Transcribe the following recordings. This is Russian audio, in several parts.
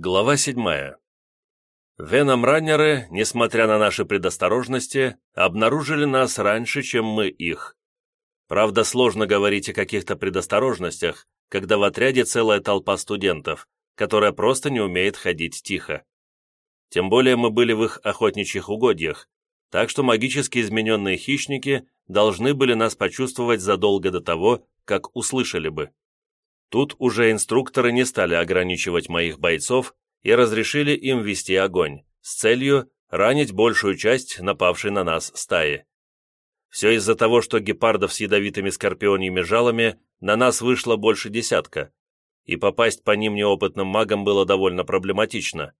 Глава 7. Веном-раннеры, несмотря на наши предосторожности, обнаружили нас раньше, чем мы их. Правда, сложно говорить о каких-то предосторожностях, когда в отряде целая толпа студентов, которая просто не умеет ходить тихо. Тем более мы были в их охотничьих угодьях, так что магически измененные хищники должны были нас почувствовать задолго до того, как услышали бы. Тут уже инструкторы не стали ограничивать моих бойцов и разрешили им вести огонь, с целью ранить большую часть напавшей на нас стаи. Все из-за того, что гепардов с ядовитыми скорпионьими жалами на нас вышло больше десятка, и попасть по ним неопытным магам было довольно проблематично.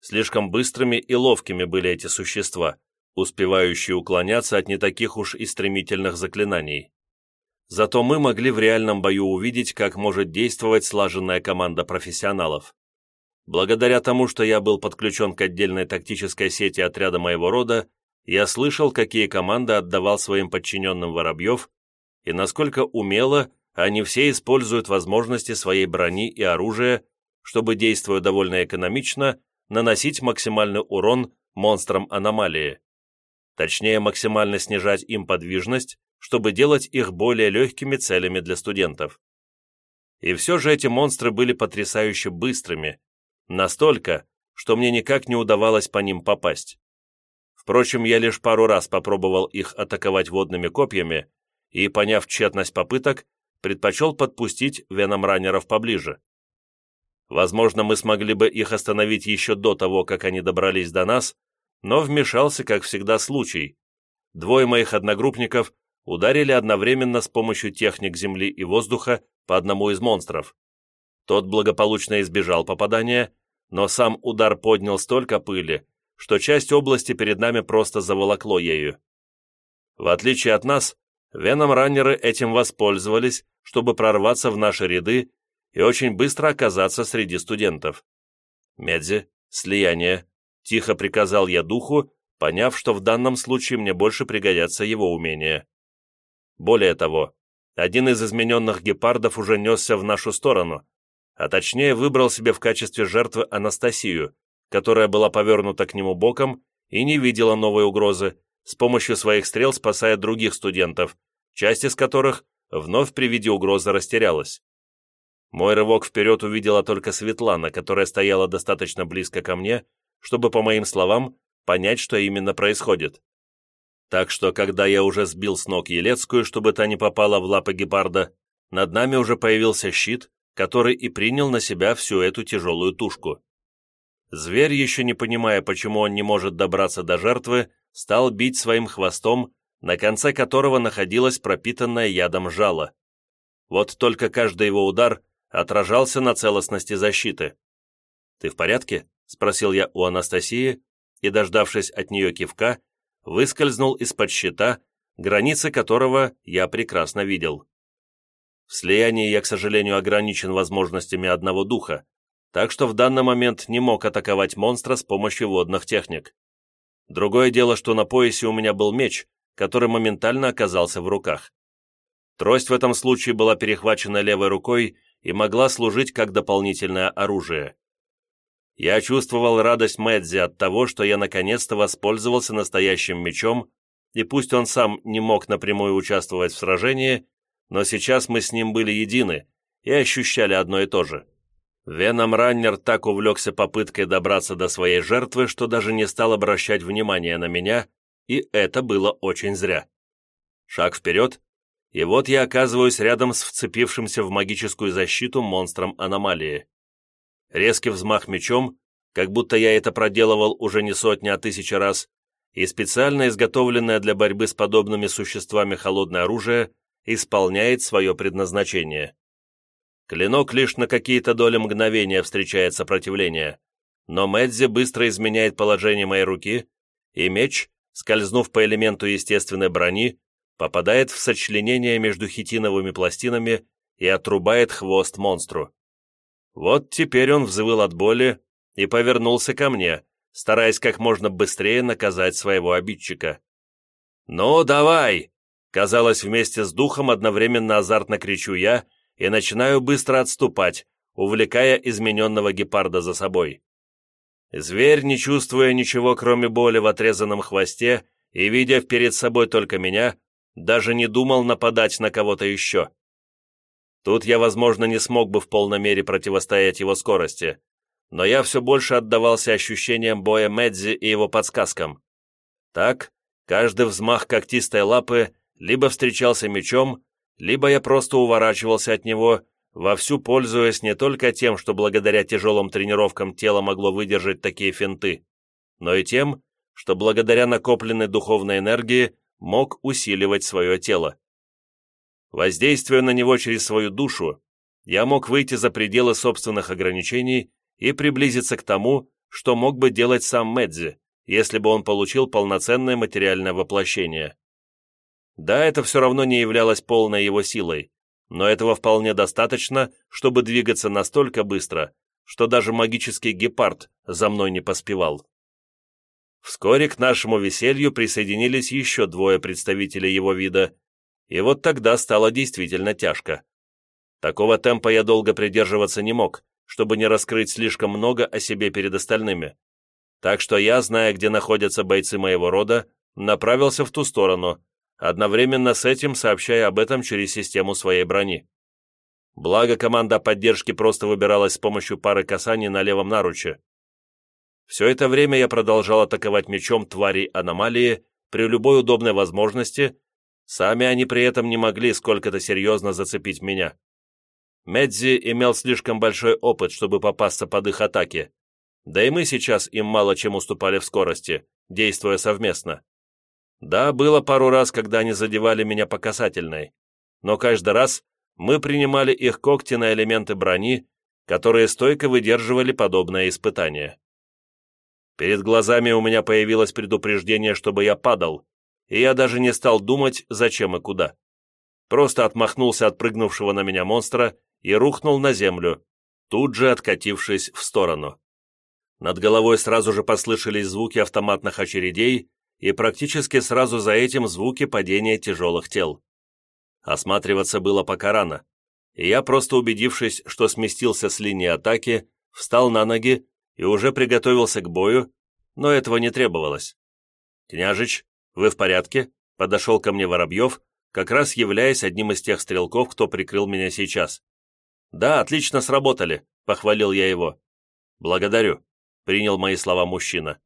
Слишком быстрыми и ловкими были эти существа, успевающие уклоняться от не таких уж и стремительных заклинаний. Зато мы могли в реальном бою увидеть, как может действовать слаженная команда профессионалов. Благодаря тому, что я был подключен к отдельной тактической сети отряда моего рода, я слышал, какие команды отдавал своим подчиненным Воробьев, и насколько умело они все используют возможности своей брони и оружия, чтобы, действуя довольно экономично, наносить максимальный урон монстрам аномалии. Точнее, максимально снижать им подвижность, чтобы делать их более легкими целями для студентов. И все же эти монстры были потрясающе быстрыми, настолько, что мне никак не удавалось по ним попасть. Впрочем, я лишь пару раз попробовал их атаковать водными копьями и, поняв тщетность попыток, предпочел подпустить веном-раннеров поближе. Возможно, мы смогли бы их остановить еще до того, как они добрались до нас, но вмешался, как всегда, случай. Двое моих одногруппников ударили одновременно с помощью техник земли и воздуха по одному из монстров. Тот благополучно избежал попадания, но сам удар поднял столько пыли, что часть области перед нами просто заволокло ею. В отличие от нас, веном-раннеры этим воспользовались, чтобы прорваться в наши ряды и очень быстро оказаться среди студентов. «Медзи, слияние», — тихо приказал я духу, поняв, что в данном случае мне больше пригодятся его умения. Более того, один из измененных гепардов уже несся в нашу сторону, а точнее выбрал себе в качестве жертвы Анастасию, которая была повернута к нему боком и не видела новой угрозы, с помощью своих стрел спасая других студентов, часть из которых вновь при виде угрозы растерялась. Мой рывок вперед увидела только Светлана, которая стояла достаточно близко ко мне, чтобы, по моим словам, понять, что именно происходит. Так что, когда я уже сбил с ног Елецкую, чтобы та не попала в лапы гепарда, над нами уже появился щит, который и принял на себя всю эту тяжелую тушку. Зверь, еще не понимая, почему он не может добраться до жертвы, стал бить своим хвостом, на конце которого находилась пропитанная ядом жало. Вот только каждый его удар отражался на целостности защиты. «Ты в порядке?» — спросил я у Анастасии, и, дождавшись от нее кивка, выскользнул из-под щита, границы которого я прекрасно видел. В слиянии я, к сожалению, ограничен возможностями одного духа, так что в данный момент не мог атаковать монстра с помощью водных техник. Другое дело, что на поясе у меня был меч, который моментально оказался в руках. Трость в этом случае была перехвачена левой рукой и могла служить как дополнительное оружие. Я чувствовал радость Мэдзи от того, что я наконец-то воспользовался настоящим мечом, и пусть он сам не мог напрямую участвовать в сражении, но сейчас мы с ним были едины и ощущали одно и то же. Веном Раннер так увлекся попыткой добраться до своей жертвы, что даже не стал обращать внимания на меня, и это было очень зря. Шаг вперед, и вот я оказываюсь рядом с вцепившимся в магическую защиту монстром аномалии резкий взмах мечом, как будто я это проделывал уже не сотни, а тысячи раз, и специально изготовленное для борьбы с подобными существами холодное оружие исполняет свое предназначение. Клинок лишь на какие-то доли мгновения встречает сопротивление, но Мэдзи быстро изменяет положение моей руки, и меч, скользнув по элементу естественной брони, попадает в сочленение между хитиновыми пластинами и отрубает хвост монстру. Вот теперь он взвыл от боли и повернулся ко мне, стараясь как можно быстрее наказать своего обидчика. «Ну, давай!» Казалось, вместе с духом одновременно азартно кричу я и начинаю быстро отступать, увлекая измененного гепарда за собой. Зверь, не чувствуя ничего, кроме боли в отрезанном хвосте и видя перед собой только меня, даже не думал нападать на кого-то еще. Тут я, возможно, не смог бы в полной мере противостоять его скорости, но я все больше отдавался ощущениям боя Медзи и его подсказкам. Так, каждый взмах когтистой лапы либо встречался мечом, либо я просто уворачивался от него, вовсю пользуясь не только тем, что благодаря тяжелым тренировкам тело могло выдержать такие финты, но и тем, что благодаря накопленной духовной энергии мог усиливать свое тело. Воздействуя на него через свою душу, я мог выйти за пределы собственных ограничений и приблизиться к тому, что мог бы делать сам Медзи, если бы он получил полноценное материальное воплощение. Да, это все равно не являлось полной его силой, но этого вполне достаточно, чтобы двигаться настолько быстро, что даже магический гепард за мной не поспевал. Вскоре к нашему веселью присоединились еще двое представителей его вида, и вот тогда стало действительно тяжко. Такого темпа я долго придерживаться не мог, чтобы не раскрыть слишком много о себе перед остальными. Так что я, зная, где находятся бойцы моего рода, направился в ту сторону, одновременно с этим сообщая об этом через систему своей брони. Благо, команда поддержки просто выбиралась с помощью пары касаний на левом наруче. Все это время я продолжал атаковать мечом тварей аномалии при любой удобной возможности, сами они при этом не могли сколько-то серьезно зацепить меня. Медзи имел слишком большой опыт, чтобы попасться под их атаки, да и мы сейчас им мало чем уступали в скорости, действуя совместно. Да, было пару раз, когда они задевали меня по касательной, но каждый раз мы принимали их когти на элементы брони, которые стойко выдерживали подобное испытание. Перед глазами у меня появилось предупреждение, чтобы я падал, и я даже не стал думать, зачем и куда. Просто отмахнулся от прыгнувшего на меня монстра и рухнул на землю, тут же откатившись в сторону. Над головой сразу же послышались звуки автоматных очередей, и практически сразу за этим звуки падения тяжелых тел. Осматриваться было пока рано, и я, просто убедившись, что сместился с линии атаки, встал на ноги и уже приготовился к бою, но этого не требовалось. «Княжич, вы в порядке?» — подошел ко мне Воробьев, как раз являясь одним из тех стрелков, кто прикрыл меня сейчас. «Да, отлично сработали», — похвалил я его. «Благодарю», — принял мои слова мужчина.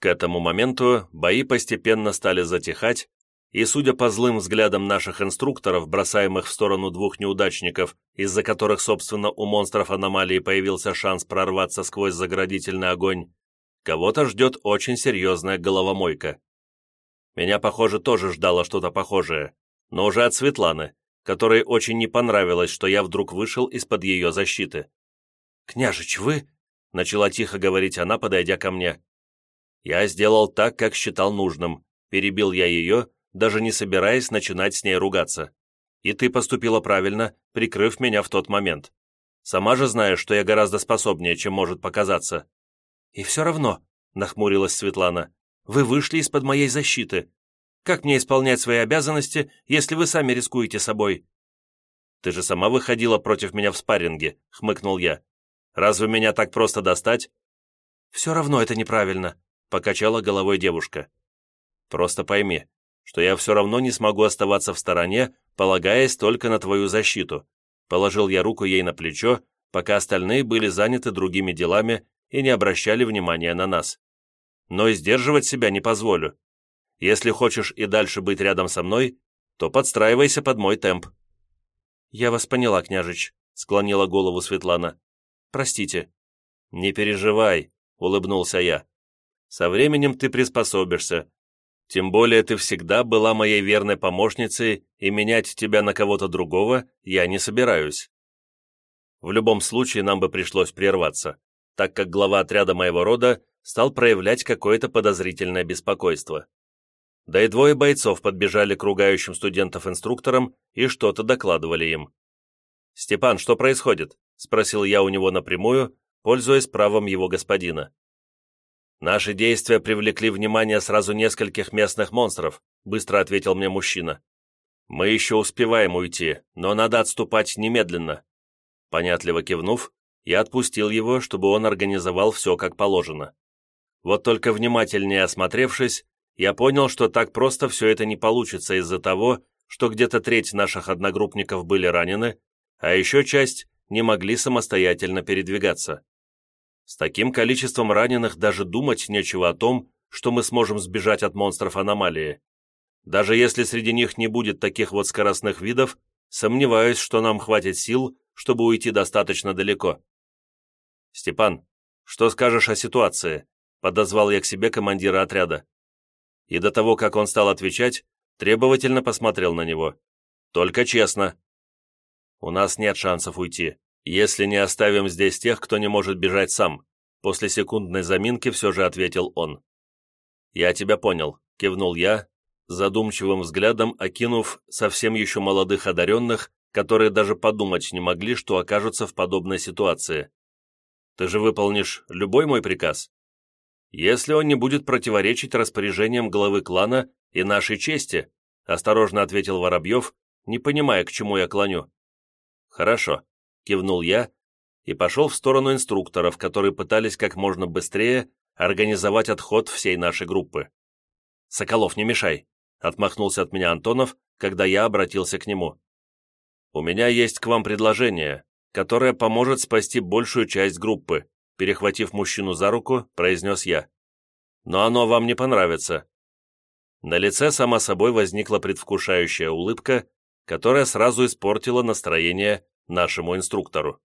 К этому моменту бои постепенно стали затихать, и, судя по злым взглядам наших инструкторов, бросаемых в сторону двух неудачников, из-за которых, собственно, у монстров аномалии появился шанс прорваться сквозь заградительный огонь, кого-то ждет очень серьезная головомойка. Меня, похоже, тоже ждало что-то похожее, но уже от Светланы, которой очень не понравилось, что я вдруг вышел из-под ее защиты. «Княжич, вы?» — начала тихо говорить она, подойдя ко мне. Я сделал так, как считал нужным, перебил я ее, даже не собираясь начинать с ней ругаться. И ты поступила правильно, прикрыв меня в тот момент. Сама же знаешь, что я гораздо способнее, чем может показаться. И все равно, нахмурилась Светлана, вы вышли из-под моей защиты. Как мне исполнять свои обязанности, если вы сами рискуете собой? Ты же сама выходила против меня в спарринге, хмыкнул я. Разве меня так просто достать? Все равно это неправильно, покачала головой девушка. «Просто пойми, что я все равно не смогу оставаться в стороне, полагаясь только на твою защиту». Положил я руку ей на плечо, пока остальные были заняты другими делами и не обращали внимания на нас. Но и сдерживать себя не позволю. Если хочешь и дальше быть рядом со мной, то подстраивайся под мой темп». «Я вас поняла, княжич», — склонила голову Светлана. «Простите». «Не переживай», — улыбнулся я. Со временем ты приспособишься. Тем более ты всегда была моей верной помощницей, и менять тебя на кого-то другого я не собираюсь. В любом случае нам бы пришлось прерваться, так как глава отряда моего рода стал проявлять какое-то подозрительное беспокойство. Да и двое бойцов подбежали к ругающим студентов-инструкторам и что-то докладывали им. «Степан, что происходит?» – спросил я у него напрямую, пользуясь правом его господина. «Наши действия привлекли внимание сразу нескольких местных монстров», быстро ответил мне мужчина. «Мы еще успеваем уйти, но надо отступать немедленно». Понятливо кивнув, я отпустил его, чтобы он организовал все как положено. Вот только внимательнее осмотревшись, я понял, что так просто все это не получится из-за того, что где-то треть наших одногруппников были ранены, а еще часть не могли самостоятельно передвигаться. С таким количеством раненых даже думать нечего о том, что мы сможем сбежать от монстров аномалии. Даже если среди них не будет таких вот скоростных видов, сомневаюсь, что нам хватит сил, чтобы уйти достаточно далеко. «Степан, что скажешь о ситуации?» – подозвал я к себе командира отряда. И до того, как он стал отвечать, требовательно посмотрел на него. «Только честно». «У нас нет шансов уйти, если не оставим здесь тех, кто не может бежать сам», после секундной заминки все же ответил он. «Я тебя понял», — кивнул я, задумчивым взглядом окинув совсем еще молодых одаренных, которые даже подумать не могли, что окажутся в подобной ситуации. «Ты же выполнишь любой мой приказ?» «Если он не будет противоречить распоряжениям главы клана и нашей чести», осторожно ответил Воробьев, не понимая, к чему я клоню. «Хорошо», — кивнул я и пошел в сторону инструкторов, которые пытались как можно быстрее организовать отход всей нашей группы. «Соколов, не мешай», — отмахнулся от меня Антонов, когда я обратился к нему. «У меня есть к вам предложение, которое поможет спасти большую часть группы», перехватив мужчину за руку, произнес я. «Но оно вам не понравится». На лице сама собой возникла предвкушающая улыбка, которая сразу испортила настроение нашему инструктору.